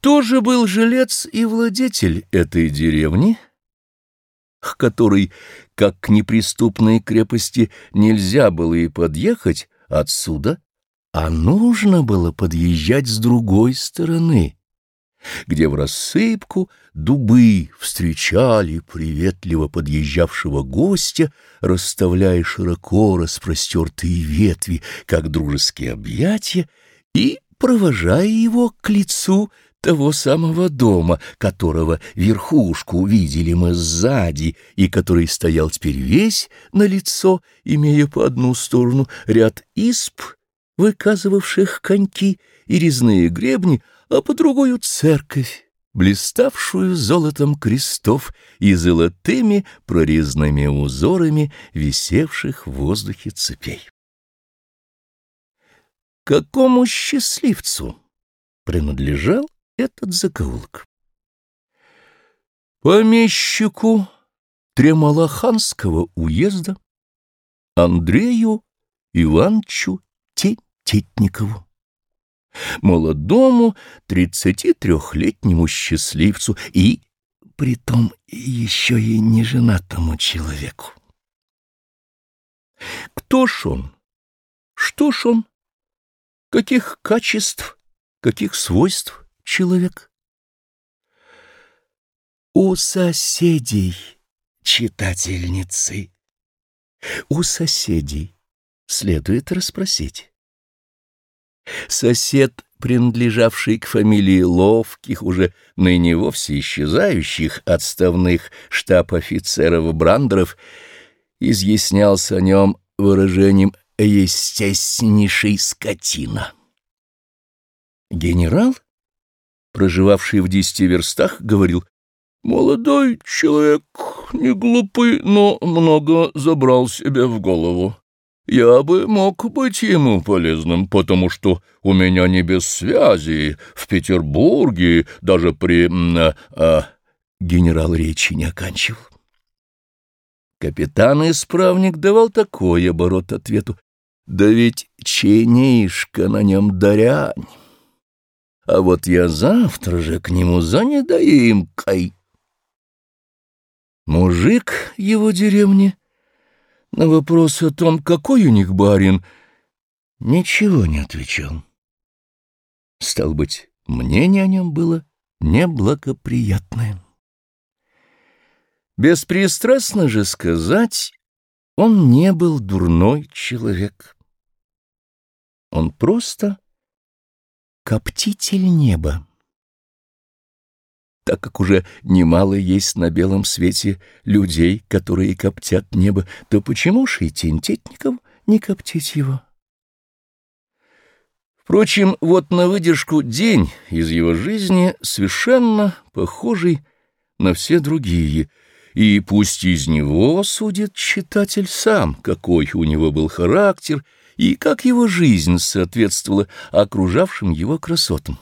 Кто же был жилец и владетель этой деревни, к которой, как к неприступной крепости, нельзя было и подъехать отсюда, а нужно было подъезжать с другой стороны, где в рассыпку дубы встречали приветливо подъезжавшего гостя, расставляя широко распростертые ветви, как дружеские объятия, и провожая его к лицу того самого дома, которого верхушку увидели мы сзади, и который стоял теперь весь на лицо, имея по одну сторону ряд исп, выказывавших коньки и резные гребни, а по другую церковь, блиставшую золотом крестов и золотыми прорезными узорами висевших в воздухе цепей. Какому счастливцу принадлежал этот закоулок? Помещику Тремалаханского уезда Андрею Ивановичу Тетникову молодому тридцати трехлетнему счастливцу и, притом, еще и не женатому человеку. Кто ж он? Что ж он? Каких качеств, каких свойств человек? У соседей, читательницы, у соседей следует расспросить. Сосед, принадлежавший к фамилии Ловких, уже ныне вовсе исчезающих отставных штаб-офицеров-брандеров, изъяснялся о нем выражением «естественнейшей скотина». Генерал, проживавший в десяти верстах, говорил «Молодой человек, не глупый, но много забрал себе в голову. Я бы мог быть ему полезным, потому что у меня не без связи в Петербурге, даже при... А, а... Генерал речи не оканчивал. Капитан-исправник давал такой оборот ответу. Да ведь чейнишка на нем дарянь. А вот я завтра же к нему за недоимкой. Мужик его деревни на вопрос о том, какой у них барин, ничего не отвечал. Стал быть, мнение о нем было неблагоприятное. Беспристрастно же сказать, он не был дурной человек. Он просто коптитель неба так как уже немало есть на белом свете людей, которые коптят небо, то почему ж и Тентетников не коптить его? Впрочем, вот на выдержку день из его жизни совершенно похожий на все другие, и пусть из него судит читатель сам, какой у него был характер и как его жизнь соответствовала окружавшим его красотам.